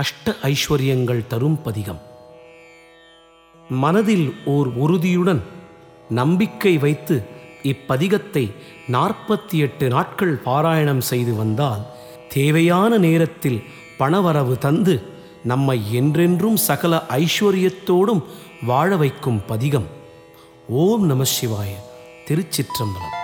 அஷ்ட ஐஸ்வர்யங்கள் தரும் பதிகம். மனதில் ஓர் உறுதியுடன் நம்பிக்கை வைத்து இப்பதிகத்தை நாற்பத்தி எட்டு நாட்கள் பாராயணம் செய்து வந்தால் தேவையான நேரத்தில் பணவரவு தந்து நம்மை என்றென்றும் சகல ஐஸ்வர்யத்தோடும் வாழ வைக்கும் பதிகம். ஓம் நம சிவாய. திருச்சிற்றம்பலம்.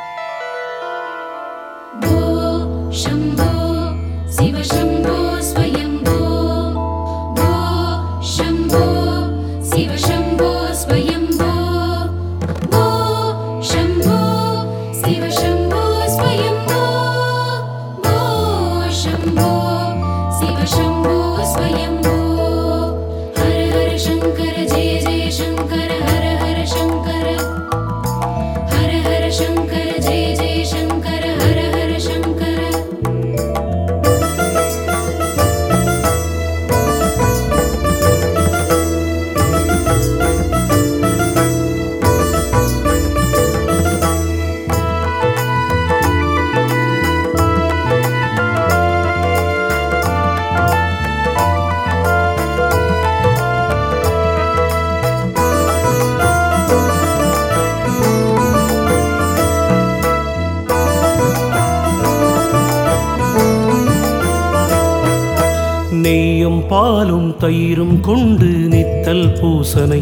பாலும் தயிரும் கொண்டு நித்தல் பூசனை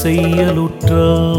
செய்யலுற்றார்.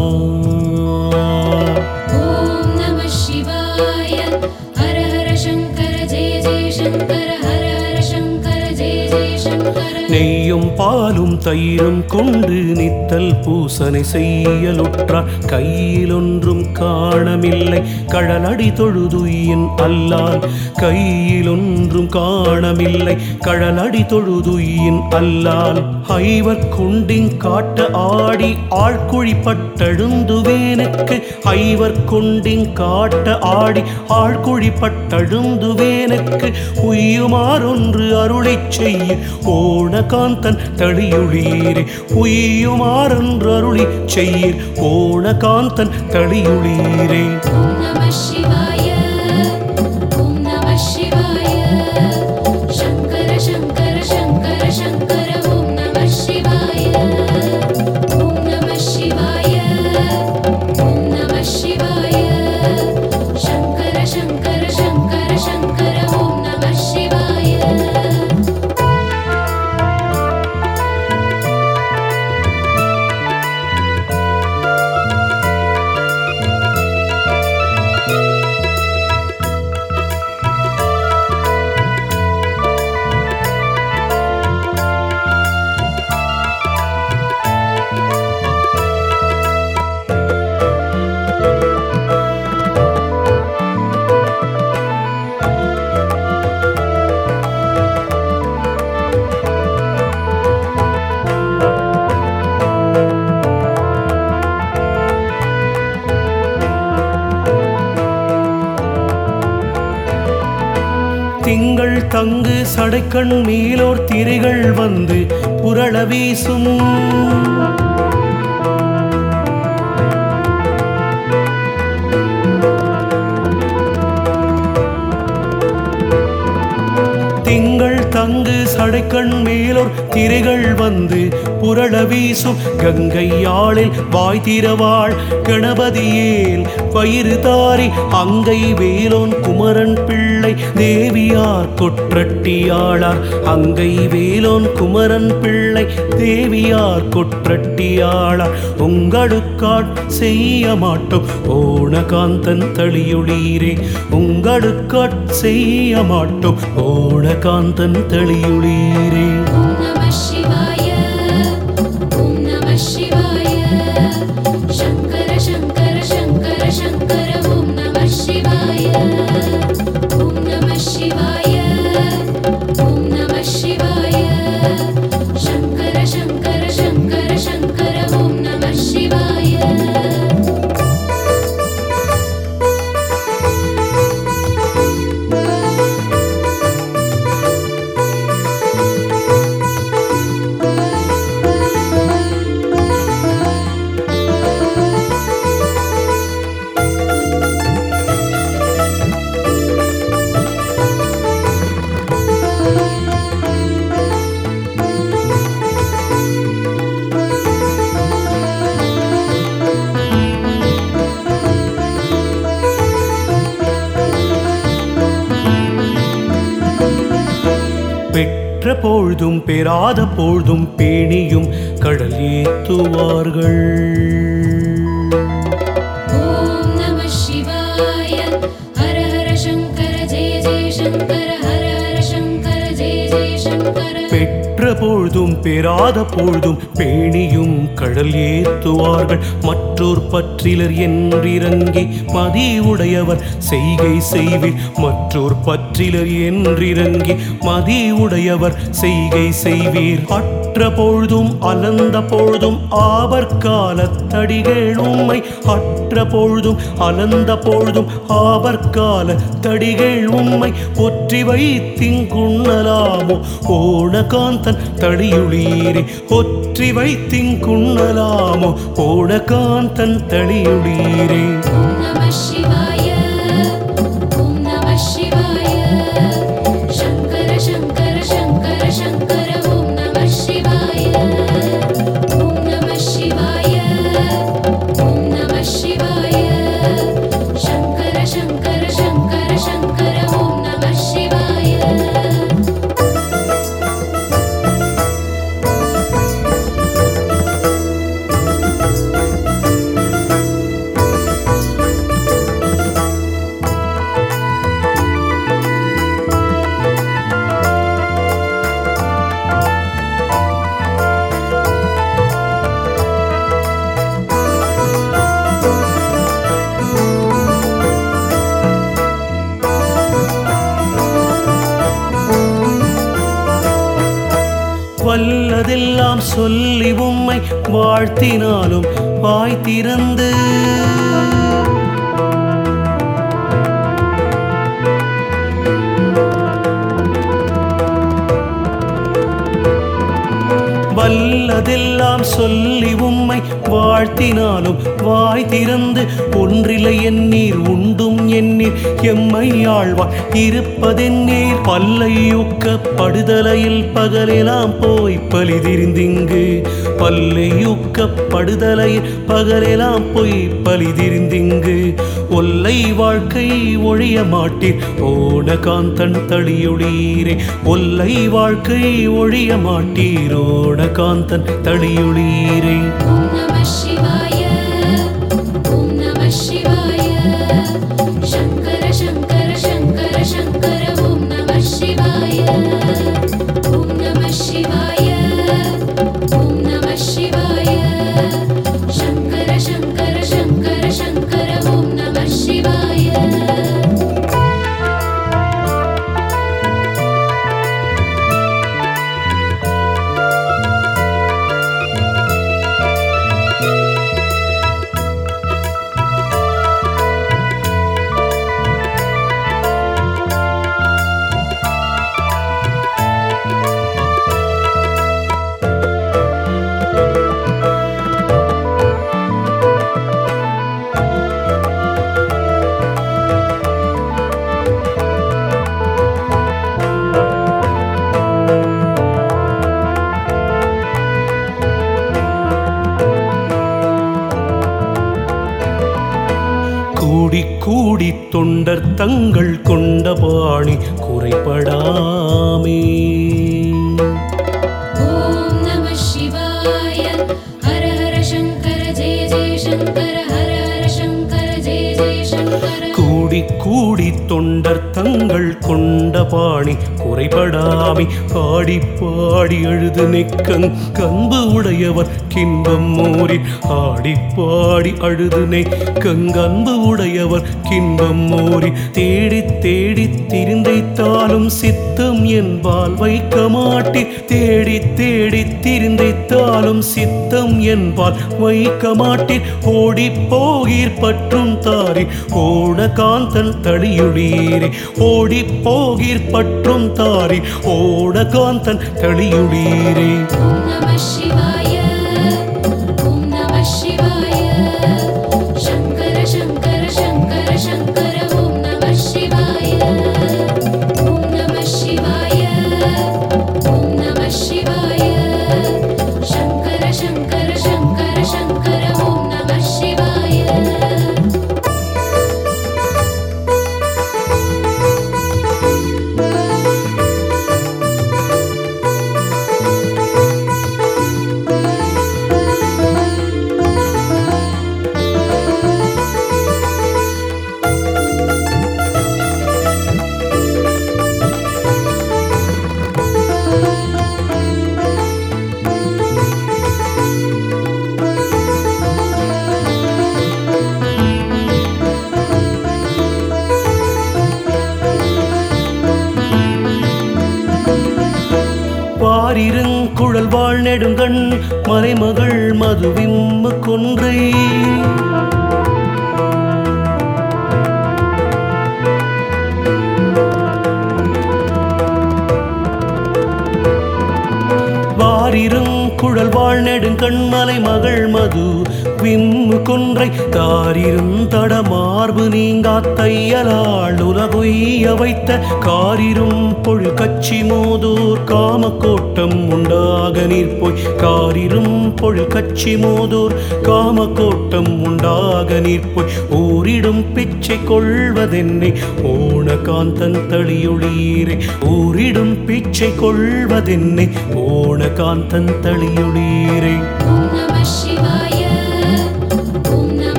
தயிரும் கொண்டு நித்தல் பூசனை செய்யலுற்றார். கையிலொன்றும் காணமில்லை. கடலடி தொழுதுயின் அல்லால் கையிலொன்றும் காணமில்லை. கடலடி தொழுதுயின் அல்லால் ஐவர் கொண்டிங் காட்ட ஆடி ஆழ்குழி பட்டழுந்துவேனுக்கு ஐவர் கொண்டிங் காட்ட ஆடி ஆழ்குழி பட்டழுந்துவேனுக்கு உய்யுமாறொன்று அருளை செய்ய ஓணகாந்தன் தளியுளீரே உய்யுமாறொன்று செய்யீர். செய்ய ஓணகாந்தன் தளியுளீரே தங்கு சடைக்கண் மேலோர் திரைகள் வந்து புரள வீசும். தங்கு மேலோர் திரைகள் வந்து புரள வீசும் கங்கையாளில் வாய் திரவாள் கணபதியேல் வயிறு தாரி அங்கை வேலோன் குமரன் பிள்ளை தேவியார் கொற்றட்டியாளார். அங்கை வேலோன் குமரன் பிள்ளை தேவியார் கொற்றட்டியாளார். உங்களுக்காட் செய்ய மாட்டோம் ஓணகாந்தன் தளியுளீரே உங்களுக்கு செய்ய மாட்டோம் ஓணகாந்தன் தெளியுளீரே. பொழுதும் பெறாத பொழுதும் பேணியும் கடல் ஏத்துவார்கள் பெற்ற பொழுதும் பெறாத பொழுதும் பேணியும் கடல் ஏத்துவார்கள் மற்ற மற்றோர் பற்றிலர் என்றிறங்கி மதி உடையவர் செய்கை செய்வீர் மற்றோர் பற்றிலர் என்றிறங்கி மதி உடையவர் செய்கை செய்வீர் அற்ற பொழுதும் அலந்த பொழுதும் ஆபற்காலத்தடிகள் உம்மை அற்ற பொழுதும் அலந்த பொழுதும் ஆபற்கால தடிகள் உம்மை ஒற்றி வைத்திங்குண்ணலாமோ ஓணகாந்தன் தடியுளீரே ஒற்றி வைத்திங்குண்ணலாமோ ஓணகாந்தன் தன் தளியுடீரே வல்லதெல்லாம் சொல்லி உம்மை வாழ்த்தினாலும் வாய் திறந்து. வல்லதெல்லாம் சொல்லி உம்மை வாழ்த்தினாலும் வாய் திறந்து. ஒன்றிலை எண்ணீர் உண்டும் எண்ணீர் எம்மை ஆழ்வார். இருப்பதென்னீர் பல்லையூக்க படுதலையில் பகலெல்லாம் போய் பலிதிரிந்திங்கு. பல்லையூக்க படுதலையில் பகலெல்லாம் போய் பலிதிருந்திங்கு. ஒல்லை வாழ்க்கை ஒழிய மாட்டீர். ஓடகாந்தன் தளியொளீரே ஒல்லை வாழ்க்கை ஒழிய மாட்டீர். ஓடகாந்தன் தளியொளீரே கூடி தொண்டர் தங்கள் கொண்ட பாணி குறைபடாமே. கூடி கூடி தொண்டர் தங்கள் கொண்ட பாணி குறைபடாமி பாடி பாடி அழுது நெக்கங் கம்பு உடையவர் கின்பம் மோரின் ஆடி பாடி அழுது நெக்கங்கன்பு உடையவர் கின்பம் மோரி தேடி தேடி திருந்தைத்தாலும் சித்தம் என்பால் வைக்க மாட்டி தேடி தேடி திருந்தைத்தாலும் சித்தம் என்பால் வைக்க மாட்டேன். ஓடி போகீர் பற்றும் தாரி ஓட காந்தன் தடியுடீரே ஓடி உயிர் பற்றும் தாரின் ஓடகாந்தன் தளியுளீரே. நம சிவாய நெடுங்கண் மலைமகள் மதுவிம்மு கொன்றை. வாரிரும் குழல் வாழ் நெடுங்கண்மலை மகள் மது விம்மு கொன்றை தாரிரும் மார்பு நீங்கா தையலாள் உலகொய்ய வைத்த காரிரும் பொழு கச்சி மோதூர் காமக்கோட்டம் உண்டாக நீர்ப்போய். காரிரும் பொழு கச்சி மோதூர் காமக்கோட்டம் உண்டாக நீர்ப்போய். ஊரிடும் பிச்சை கொள்வதென்னை ஓண காந்தன் தளியொளீரே ஊரிடும் பிச்சை கொள்வதென்னை ஓண காந்தன் தளியொளீரே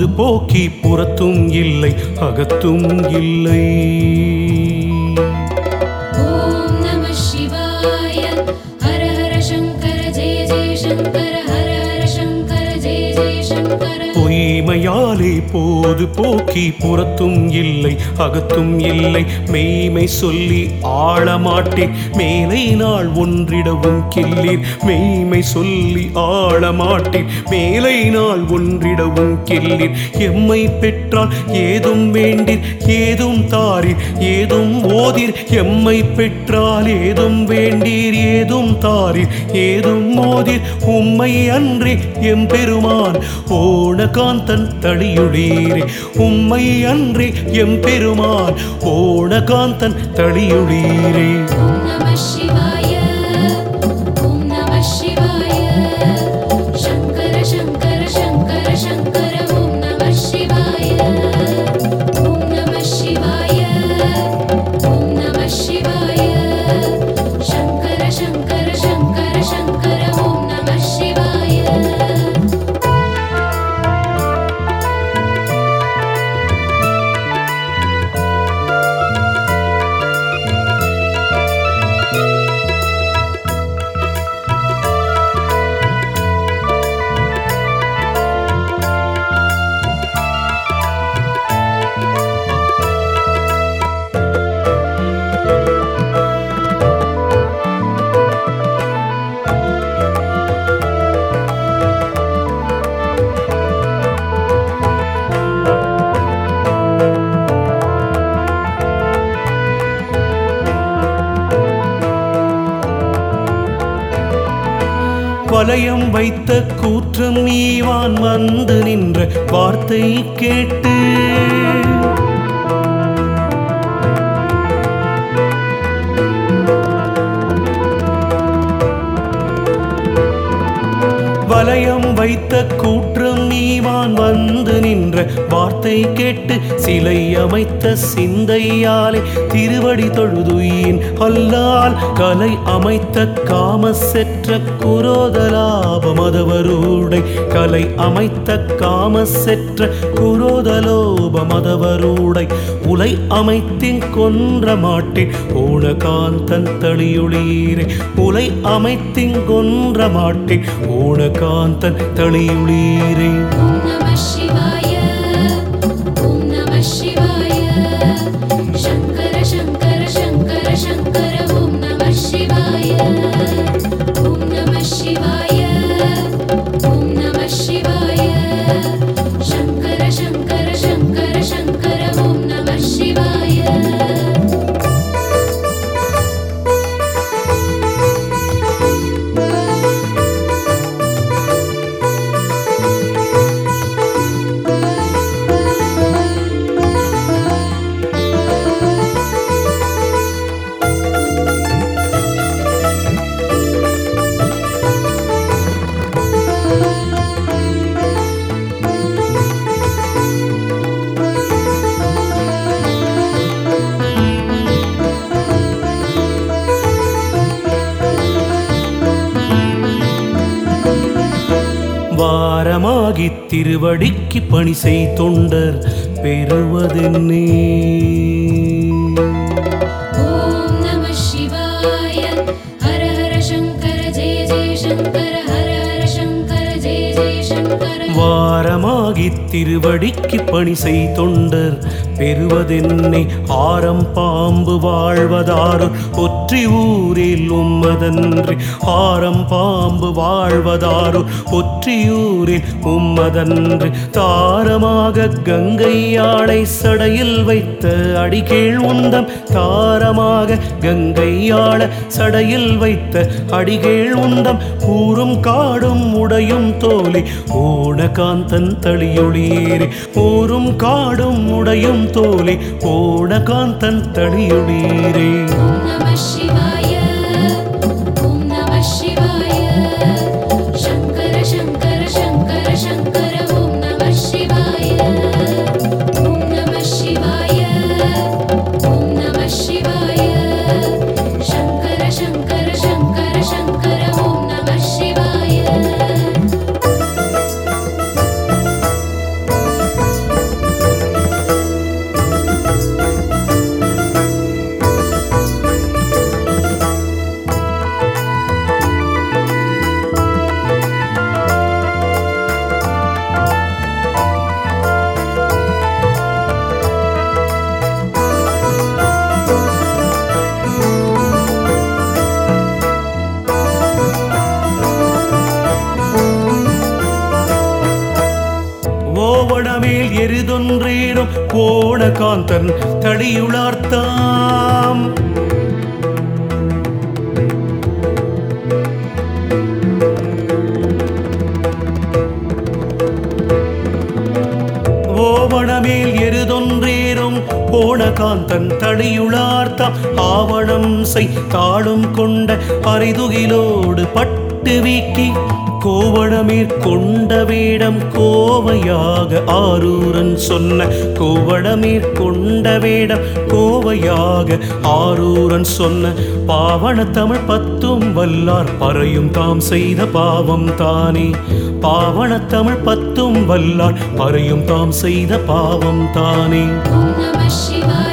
போது போக்கி புறத்தும் இல்லை அகத்தும் இல்லை. போது போக்கி புறத்தும் இல்லை அகத்தும் இல்லை. மெய்மை சொல்லி ஆளமாட்டேன் மேலை நாள் ஒன்றிடவும் கில்லீர் மெய்மை சொல்லி ஆளமாட்டேன் மேலை நாள் ஒன்றிடவும் கில்லீர் எம்மை பெற்றால் ஏதும் வேண்டீர் ஏதும் தாரீர் ஏதும் ஓதீர். எம்மை பெற்றால் ஏதும் வேண்டீர் ஏதும் தாரீர் ஏதும் மோதீர். உம்மை அன்றி எம்பெருமான் ஓணகாந்தன் தளியுளீரே உம்மை அன்றி எம் எம்பெருமான் ஓணகாந்தன் தளியுளீரே. வலயம் வைத்த கூற்றம் ஈவான் வந்து நின்ற வார்த்தை கேட்டு. வைத்த கூற்றம் ஈவான் வந்து நின்ற வார்த்தை கேட்டு சிலை அமைத்த சிந்தையாலே திருவடி தொழுதுயின் அல்லால் கலை அமைத்த காம செற்ற குரோதலாப மதவரூடை கலை அமைத்த காம செற்ற குரோதலோப மதவரூடை உலை அமைத்தின் கொன்ற மாட்டேன் ஓணகாந்தன் தளியுளீரே உலை அமைத்தின் கொன்ற மாட்டேன் ஓணகாந்தன் தளியுளீரே திருவடிக்கு பணி செய் தொண்டர் பெறுவதென்னே வாரமாகி திருவடிக்கு பணி செய் தொண்டர் பெறுவதென்னை ஆரம் பாம்பு வாழ்வதாறு ஒற்றி ஊரில் உம்மதன்றி ஆரம் பாம்பு வாழ்வதாறு ஒற்றியூரில் உம்மதன்றி தாரமாக கங்கையாளை சடையில் வைத்த அடிகேள் உந்தம் தாரமாக கங்கையாள சடையில் வைத்த அடிகேள் உந்தம் கூறும் காடும் உடையும் தோலி ஓணகாந்தன் தளியொளியேறி ஊரும் காடும் உடையும் தோலி போன காந்தன் தடியுடீரே. கோணகாந்தன் தடியுளார்த்தாம். ஆவணம் செய் தாளும் கொண்ட அரிதுகிலோடு பட்டு வீக்கி கோவளமீர் கொண்ட வேடம் கோவையாக ஆரூரன் சொன்ன. கோவளமீர் கொண்ட வேடம் கோவையாக ஆரூரன் சொன்ன. பாவன தமிழ் பத்தும் வல்லார் பறையும் தாம் செய்த பாவம் தானே. பாவன தமிழ் பத்தும் வல்லார் பறையும் தாம் செய்த பாவம் தானே. Shiva.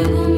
அருள்